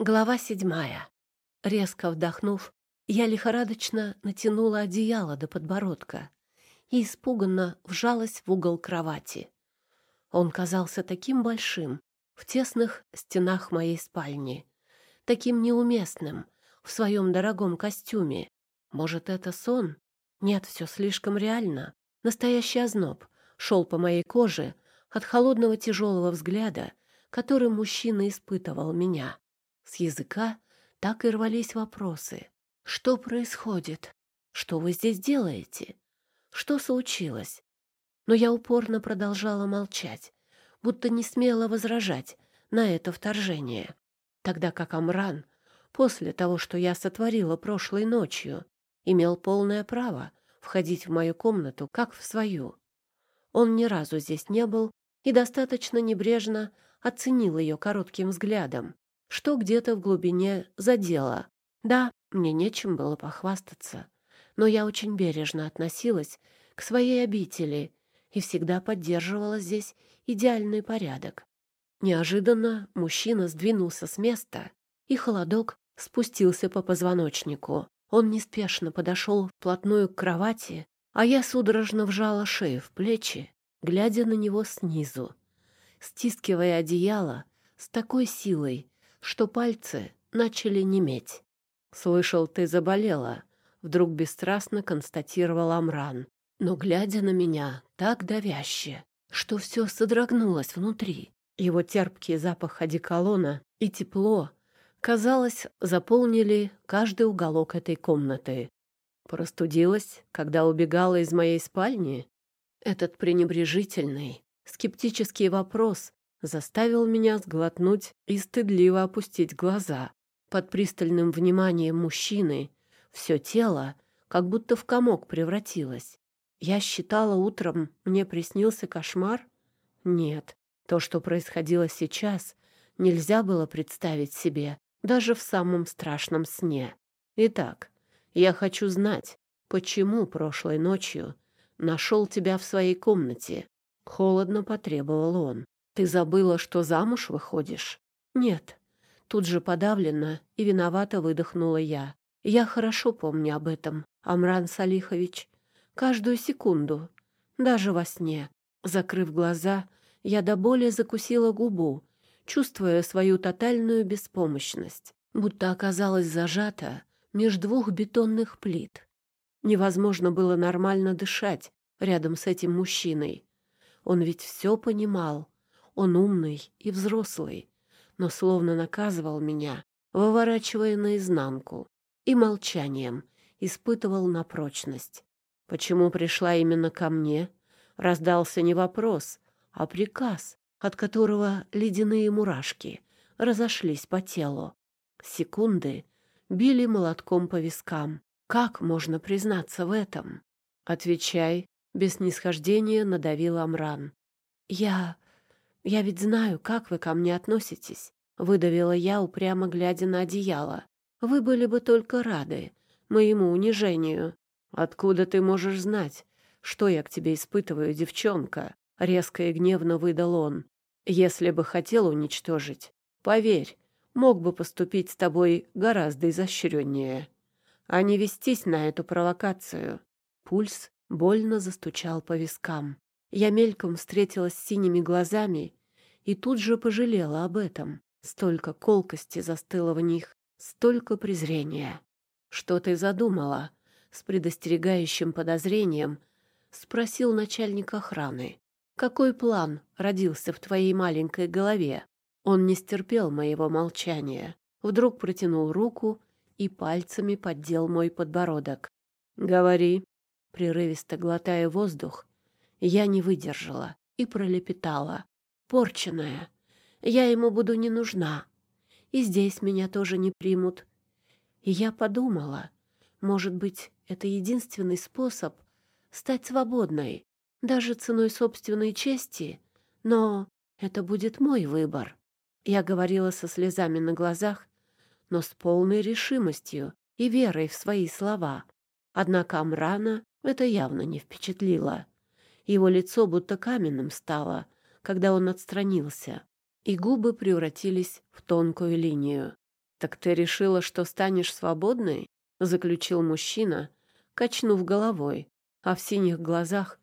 Глава седьмая. Резко вдохнув, я лихорадочно натянула одеяло до подбородка и испуганно вжалась в угол кровати. Он казался таким большим в тесных стенах моей спальни, таким неуместным в своем дорогом костюме. Может, это сон? Нет, все слишком реально. Настоящий озноб шел по моей коже от холодного тяжелого взгляда, которым мужчина испытывал меня. С языка так и рвались вопросы. «Что происходит? Что вы здесь делаете? Что случилось?» Но я упорно продолжала молчать, будто не смела возражать на это вторжение. Тогда как Амран, после того, что я сотворила прошлой ночью, имел полное право входить в мою комнату, как в свою. Он ни разу здесь не был и достаточно небрежно оценил ее коротким взглядом, что где-то в глубине задело. Да, мне нечем было похвастаться, но я очень бережно относилась к своей обители и всегда поддерживала здесь идеальный порядок. Неожиданно мужчина сдвинулся с места, и холодок спустился по позвоночнику. Он неспешно подошел вплотную к кровати, а я судорожно вжала шею в плечи, глядя на него снизу, стискивая одеяло с такой силой, что пальцы начали неметь. «Слышал, ты заболела», — вдруг бесстрастно констатировал Амран. Но, глядя на меня, так давяще, что все содрогнулось внутри. Его терпкий запах одеколона и тепло, казалось, заполнили каждый уголок этой комнаты. Простудилась, когда убегала из моей спальни? Этот пренебрежительный, скептический вопрос заставил меня сглотнуть и стыдливо опустить глаза. Под пристальным вниманием мужчины все тело как будто в комок превратилось. Я считала утром, мне приснился кошмар? Нет, то, что происходило сейчас, нельзя было представить себе даже в самом страшном сне. Итак, я хочу знать, почему прошлой ночью нашел тебя в своей комнате. Холодно потребовал он. Ты забыла, что замуж выходишь? Нет. Тут же подавленно и виновато выдохнула я. Я хорошо помню об этом, Амран Салихович. Каждую секунду, даже во сне. Закрыв глаза, я до боли закусила губу, чувствуя свою тотальную беспомощность, будто оказалась зажата между двух бетонных плит. Невозможно было нормально дышать рядом с этим мужчиной. Он ведь все понимал, он умный и взрослый, но словно наказывал меня, выворачивая наизнанку, и молчанием испытывал на прочность. Почему пришла именно ко мне? Раздался не вопрос, а приказ, от которого ледяные мурашки разошлись по телу. Секунды били молотком по вискам. Как можно признаться в этом? Отвечай, без снисхождения надавил Амран. Я... «Я ведь знаю, как вы ко мне относитесь», — выдавила я, упрямо глядя на одеяло. «Вы были бы только рады моему унижению». «Откуда ты можешь знать, что я к тебе испытываю, девчонка?» — резко и гневно выдал он. «Если бы хотел уничтожить, поверь, мог бы поступить с тобой гораздо изощреннее, а не вестись на эту провокацию». Пульс больно застучал по вискам. Я мельком встретилась с синими глазами и тут же пожалела об этом. Столько колкости застыло в них, столько презрения. «Что ты задумала?» — с предостерегающим подозрением спросил начальник охраны. «Какой план родился в твоей маленькой голове?» Он не стерпел моего молчания. Вдруг протянул руку и пальцами поддел мой подбородок. «Говори», прерывисто глотая воздух, я не выдержала и пролепетала. «Порченая. Я ему буду не нужна. И здесь меня тоже не примут». И я подумала, может быть, это единственный способ стать свободной, даже ценой собственной чести, но это будет мой выбор. Я говорила со слезами на глазах, но с полной решимостью и верой в свои слова. Однако Амрана это явно не впечатлило. Его лицо будто каменным стало, когда он отстранился, и губы превратились в тонкую линию. «Так ты решила, что станешь свободной?» — заключил мужчина, качнув головой, а в синих глазах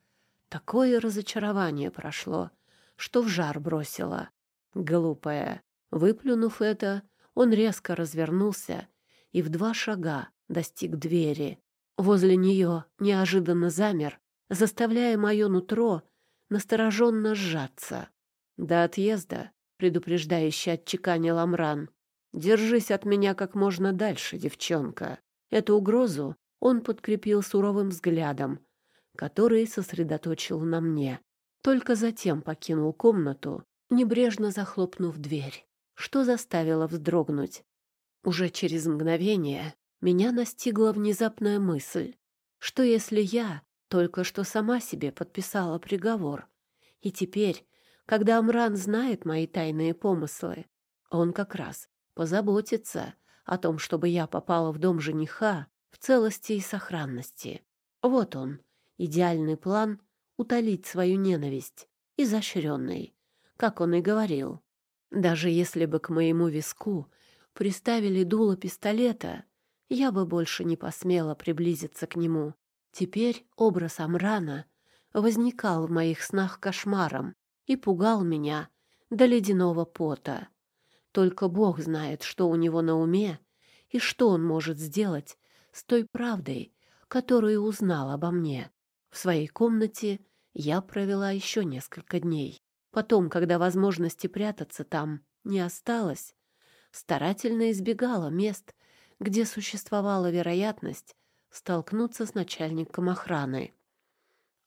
такое разочарование прошло, что в жар бросило. Глупая. Выплюнув это, он резко развернулся и в два шага достиг двери. Возле нее неожиданно замер, заставляя мое нутро настороженно сжаться. До отъезда, предупреждающе отчеканил Амран, «Держись от меня как можно дальше, девчонка». Эту угрозу он подкрепил суровым взглядом, который сосредоточил на мне. Только затем покинул комнату, небрежно захлопнув дверь, что заставило вздрогнуть. Уже через мгновение меня настигла внезапная мысль, что если я только что сама себе подписала приговор, и теперь, когда Амран знает мои тайные помыслы, он как раз позаботится о том, чтобы я попала в дом жениха в целости и сохранности. Вот он, идеальный план утолить свою ненависть, изощренный, как он и говорил. Даже если бы к моему виску приставили дуло пистолета, я бы больше не посмела приблизиться к нему. Теперь образ Амрана возникал в моих снах кошмаром и пугал меня до ледяного пота. Только Бог знает, что у него на уме и что он может сделать с той правдой, которую узнал обо мне. В своей комнате я провела еще несколько дней. Потом, когда возможности прятаться там не осталось, старательно избегала мест, где существовала вероятность столкнуться с начальником охраны.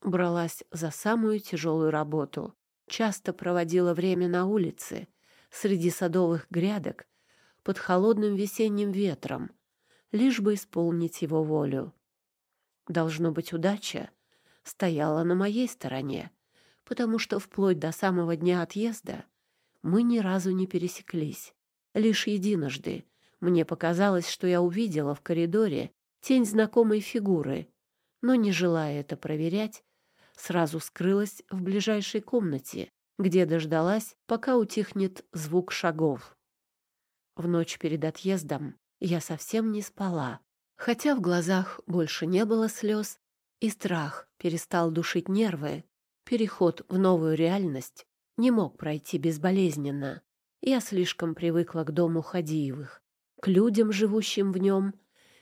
Бралась за самую тяжелую работу. Часто проводила время на улице, среди садовых грядок, под холодным весенним ветром, лишь бы исполнить его волю. Должно быть, удача стояла на моей стороне, потому что вплоть до самого дня отъезда мы ни разу не пересеклись. Лишь единожды мне показалось, что я увидела в коридоре тень знакомой фигуры, но, не желая это проверять, сразу скрылась в ближайшей комнате, где дождалась, пока утихнет звук шагов. В ночь перед отъездом я совсем не спала, хотя в глазах больше не было слез, и страх перестал душить нервы. Переход в новую реальность не мог пройти безболезненно. Я слишком привыкла к дому Хадиевых, к людям, живущим в нем,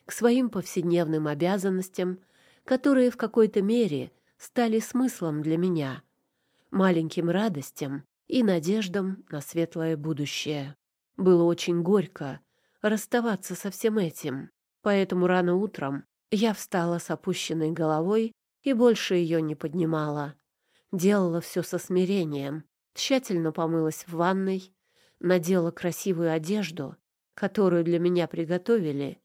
к своим повседневным обязанностям, которые в какой-то мере стали смыслом для меня, маленьким радостям и надеждам на светлое будущее. Было очень горько расставаться со всем этим, поэтому рано утром я встала с опущенной головой и больше ее не поднимала. Делала все со смирением, тщательно помылась в ванной, надела красивую одежду, которую для меня приготовили,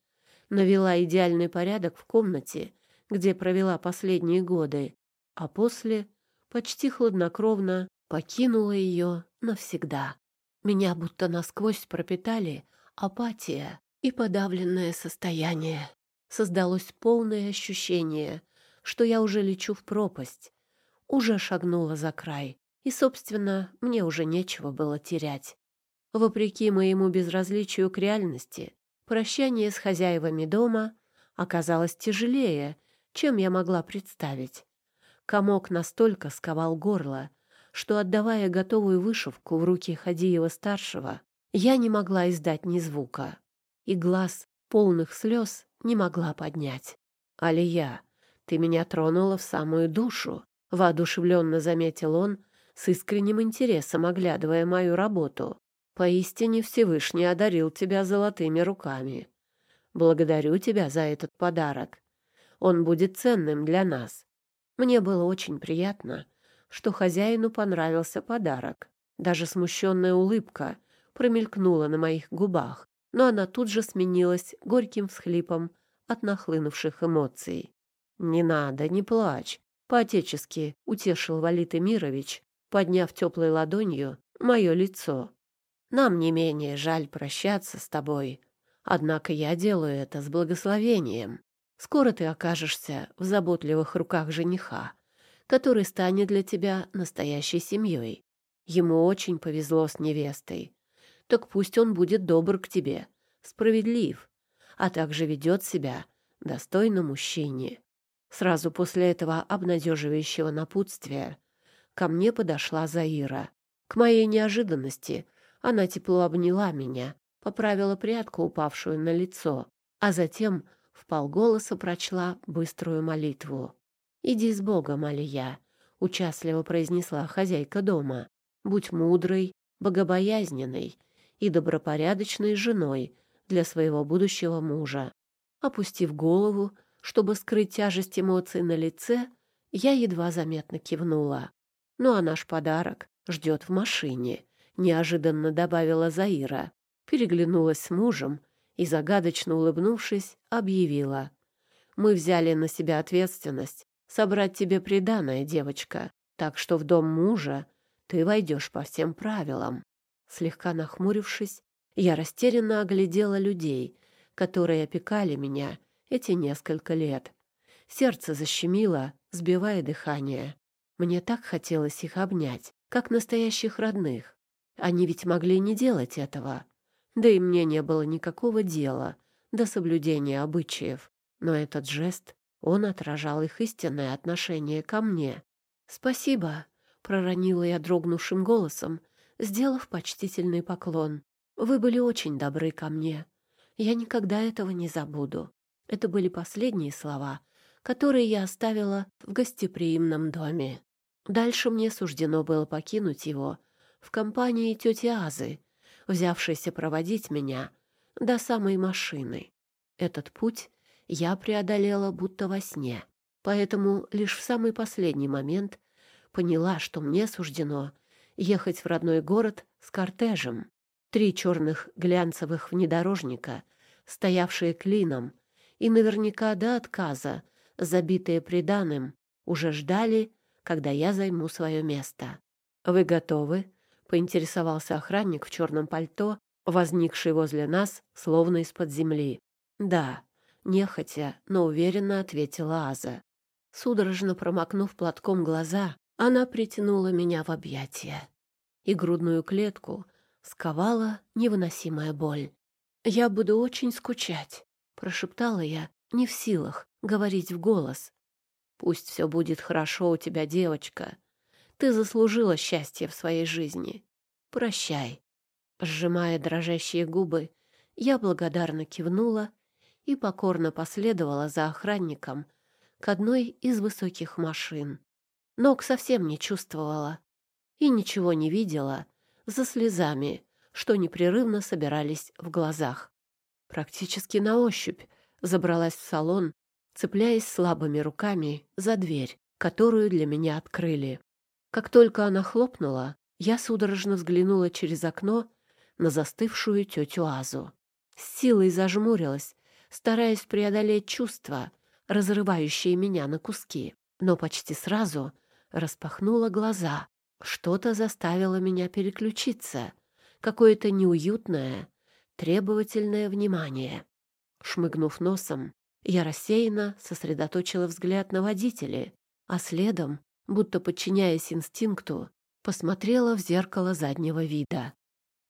навела идеальный порядок в комнате, где провела последние годы, а после почти хладнокровно покинула ее навсегда. Меня будто насквозь пропитали апатия и подавленное состояние. Создалось полное ощущение, что я уже лечу в пропасть, уже шагнула за край, и, собственно, мне уже нечего было терять. Вопреки моему безразличию к реальности, прощание с хозяевами дома оказалось тяжелее, чем я могла представить. Комок настолько сковал горло, что, отдавая готовую вышивку в руки Хадиева-старшего, я не могла издать ни звука, и глаз, полных слез, не могла поднять. «Алия, ты меня тронула в самую душу», — воодушевленно заметил он, с искренним интересом оглядывая мою работу. «Поистине Всевышний одарил тебя золотыми руками. Благодарю тебя за этот подарок. Он будет ценным для нас. Мне было очень приятно, что хозяину понравился подарок. Даже смущенная улыбка промелькнула на моих губах, но она тут же сменилась горьким всхлипом от нахлынувших эмоций. «Не надо, не плачь», — по-отечески утешил Валит Эмирович, подняв теплой ладонью мое лицо. «Нам не менее жаль прощаться с тобой, однако я делаю это с благословением. Скоро ты окажешься в заботливых руках жениха, который станет для тебя настоящей семьей. Ему очень повезло с невестой. Так пусть он будет добр к тебе, справедлив, а также ведет себя достойно мужчине. Сразу после этого обнадеживающего напутствия ко мне подошла Заира. К моей неожиданности она тепло обняла меня, поправила прядку, упавшую на лицо, а затем в полголоса прочла быструю молитву. «Иди с Богом, Алия», — участливо произнесла хозяйка дома. «Будь мудрой, богобоязненной и добропорядочной женой для своего будущего мужа». Опустив голову, чтобы скрыть тяжесть эмоций на лице, я едва заметно кивнула. «Ну а наш подарок ждет в машине», — неожиданно добавила Заира. Переглянулась с мужем и, загадочно улыбнувшись, объявила. «Мы взяли на себя ответственность собрать тебе приданое, девочка, так что в дом мужа ты войдешь по всем правилам». Слегка нахмурившись, я растерянно оглядела людей, которые опекали меня эти несколько лет. Сердце защемило, сбивая дыхание. Мне так хотелось их обнять, как настоящих родных. Они ведь могли не делать этого. Да и мне не было никакого дела до соблюдения обычаев. Но этот жест, он отражал их истинное отношение ко мне. «Спасибо», — проронила я дрогнувшим голосом, сделав почтительный поклон. «Вы были очень добры ко мне. Я никогда этого не забуду». Это были последние слова, которые я оставила в гостеприимном доме. Дальше мне суждено было покинуть его в компании тети Азы, взявшийся проводить меня до самой машины. Этот путь я преодолела будто во сне, поэтому лишь в самый последний момент поняла, что мне суждено ехать в родной город с кортежем. Три черных глянцевых внедорожника, стоявшие клином, и наверняка до отказа, забитые приданым, уже ждали, когда я займу свое место. «Вы готовы?» — поинтересовался охранник в черном пальто, возникший возле нас, словно из-под земли. «Да», — нехотя, но уверенно ответила Аза. Судорожно промокнув платком глаза, она притянула меня в объятия. И грудную клетку сковала невыносимая боль. «Я буду очень скучать», — прошептала я, не в силах говорить в голос. «Пусть все будет хорошо у тебя, девочка», ты заслужила счастье в своей жизни. Прощай. Сжимая дрожащие губы, я благодарно кивнула и покорно последовала за охранником к одной из высоких машин. Ног совсем не чувствовала и ничего не видела за слезами, что непрерывно собирались в глазах. Практически на ощупь забралась в салон, цепляясь слабыми руками за дверь, которую для меня открыли. Как только она хлопнула, я судорожно взглянула через окно на застывшую тетю Азу. С силой зажмурилась, стараясь преодолеть чувства, разрывающие меня на куски. Но почти сразу распахнула глаза. Что-то заставило меня переключиться. Какое-то неуютное, требовательное внимание. Шмыгнув носом, я рассеянно сосредоточила взгляд на водителя, а следом будто подчиняясь инстинкту, посмотрела в зеркало заднего вида.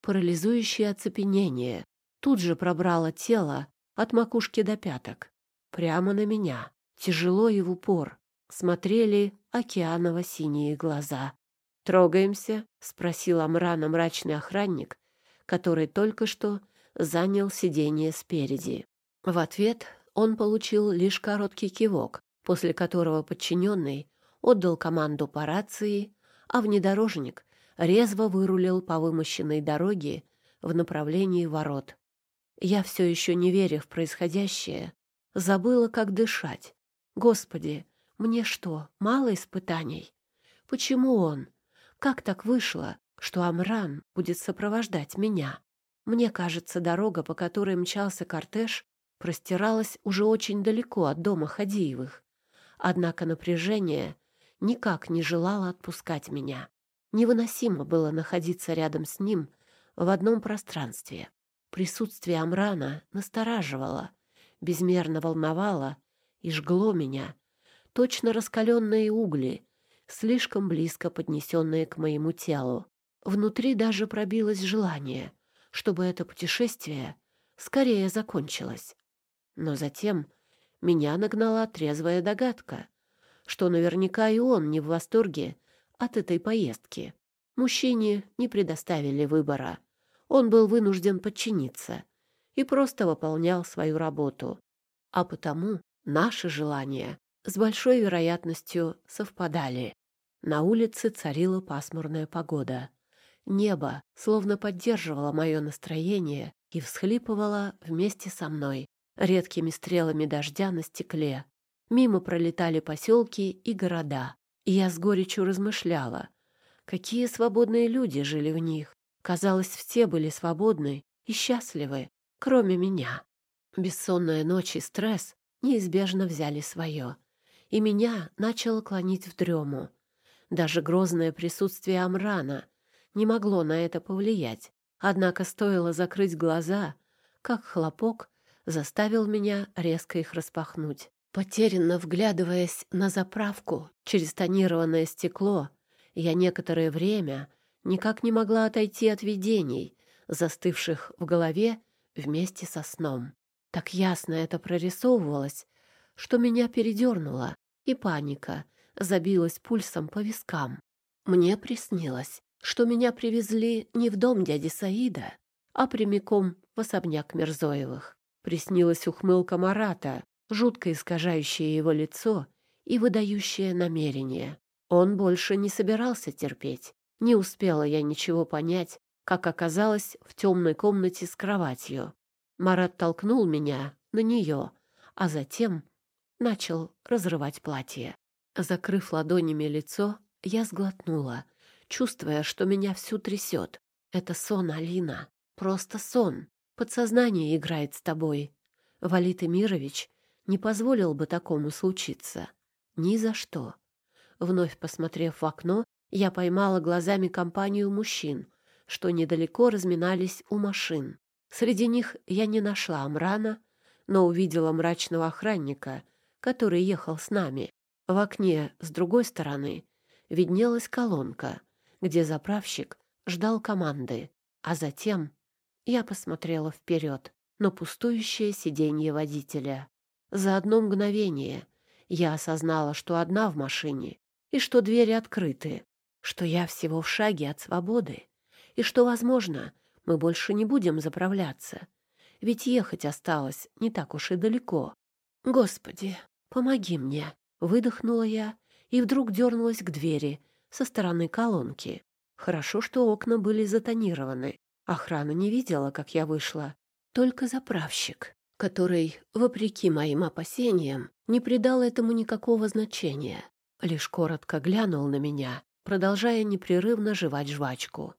Парализующее оцепенение тут же пробрало тело от макушки до пяток. Прямо на меня, тяжело и в упор, смотрели океаново-синие глаза. «Трогаемся?» — спросил Амрана мрачный охранник, который только что занял сиденье спереди. В ответ он получил лишь короткий кивок, после которого подчиненный отдал команду по рации, а внедорожник резво вырулил по вымощенной дороге в направлении ворот. Я все еще не веря в происходящее, забыла, как дышать. Господи, мне что, мало испытаний? Почему он? Как так вышло, что Амран будет сопровождать меня? Мне кажется, дорога, по которой мчался кортеж, простиралась уже очень далеко от дома Хадиевых. Однако напряжение никак не желала отпускать меня. Невыносимо было находиться рядом с ним в одном пространстве. Присутствие Амрана настораживало, безмерно волновало и жгло меня. Точно раскаленные угли, слишком близко поднесенные к моему телу. Внутри даже пробилось желание, чтобы это путешествие скорее закончилась. Но затем меня нагнала трезвая догадка, что наверняка и он не в восторге от этой поездки. Мужчине не предоставили выбора. Он был вынужден подчиниться и просто выполнял свою работу. А потому наши желания с большой вероятностью совпадали. На улице царила пасмурная погода. Небо словно поддерживало мое настроение и всхлипывало вместе со мной редкими стрелами дождя на стекле. Мимо пролетали поселки и города, и я с горечью размышляла, какие свободные люди жили в них. Казалось, все были свободны и счастливы, кроме меня. Бессонная ночь и стресс неизбежно взяли свое, и меня начало клонить в дрему. Даже грозное присутствие Амрана не могло на это повлиять, однако стоило закрыть глаза, как хлопок заставил меня резко их распахнуть. Потерянно вглядываясь на заправку через тонированное стекло, я некоторое время никак не могла отойти от видений, застывших в голове вместе со сном. Так ясно это прорисовывалось, что меня передернуло, и паника забилась пульсом по вискам. Мне приснилось, что меня привезли не в дом дяди Саида, а прямиком в особняк Мерзоевых. Приснилась ухмылка Марата, жутко искажающая его лицо и выдающее намерение. Он больше не собирался терпеть. Не успела я ничего понять, как оказалась в темной комнате с кроватью. Марат толкнул меня на нее, а затем начал разрывать платье. Закрыв ладонями лицо, я сглотнула, чувствуя, что меня всю трясет. Это сон, Алина, просто сон. Подсознание играет с тобой. Валит Эмирович не позволил бы такому случиться. Ни за что. Вновь посмотрев в окно, я поймала глазами компанию мужчин, что недалеко разминались у машин. Среди них я не нашла Амрана, но увидела мрачного охранника, который ехал с нами. В окне с другой стороны виднелась колонка, где заправщик ждал команды, а затем я посмотрела вперед на пустующее сиденье водителя. За одно мгновение я осознала, что одна в машине и что двери открыты, что я всего в шаге от свободы и что, возможно, мы больше не будем заправляться, ведь ехать осталось не так уж и далеко. Господи, помоги мне, выдохнула я и вдруг дернулась к двери со стороны колонки. Хорошо, что окна были затонированы, Охрана не видела, как я вышла. Только заправщик, который, вопреки моим опасениям, не придал этому никакого значения. Лишь коротко глянул на меня, продолжая непрерывно жевать жвачку.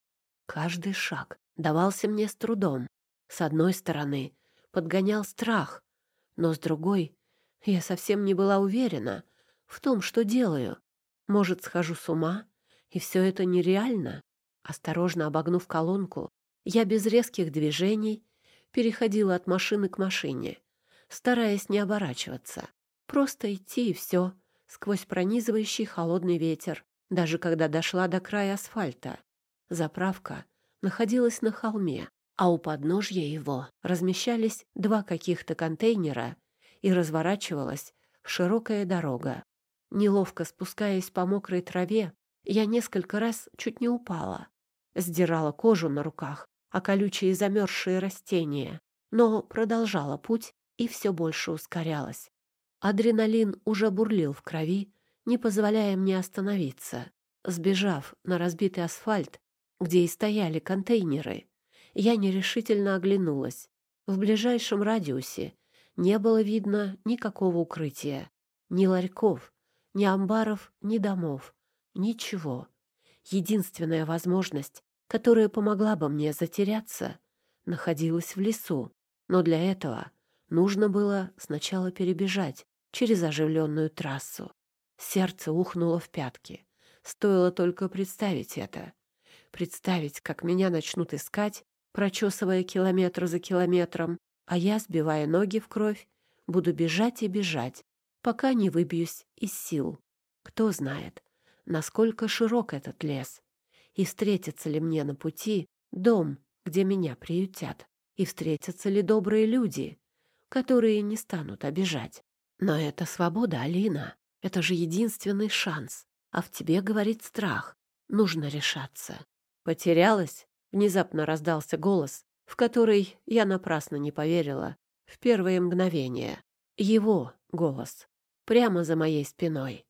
Каждый шаг давался мне с трудом. С одной стороны, подгонял страх, но с другой я совсем не была уверена в том, что делаю. Может, схожу с ума, и все это нереально? Осторожно обогнув колонку, я без резких движений переходила от машины к машине, стараясь не оборачиваться. Просто идти и все, сквозь пронизывающий холодный ветер, даже когда дошла до края асфальта. Заправка находилась на холме, а у подножья его размещались два каких-то контейнера и разворачивалась широкая дорога. Неловко спускаясь по мокрой траве, я несколько раз чуть не упала. Сдирала кожу на руках, а колючие замерзшие растения, но продолжала путь и все больше ускорялась. Адреналин уже бурлил в крови, не позволяя мне остановиться. Сбежав на разбитый асфальт, где и стояли контейнеры, я нерешительно оглянулась. В ближайшем радиусе не было видно никакого укрытия. Ни ларьков, ни амбаров, ни домов. Ничего. Единственная возможность которая помогла бы мне затеряться, находилась в лесу, но для этого нужно было сначала перебежать через оживленную трассу. Сердце ухнуло в пятки. Стоило только представить это. Представить, как меня начнут искать, прочесывая километр за километром, а я, сбивая ноги в кровь, буду бежать и бежать, пока не выбьюсь из сил. Кто знает, насколько широк этот лес, и встретится ли мне на пути дом, где меня приютят. и встретятся ли добрые люди, которые не станут обижать. Но это свобода, Алина. Это же единственный шанс. А в тебе говорит страх. Нужно решаться. Потерялась? Внезапно раздался голос, в который я напрасно не поверила в первые мгновения. Его голос. Прямо за моей спиной.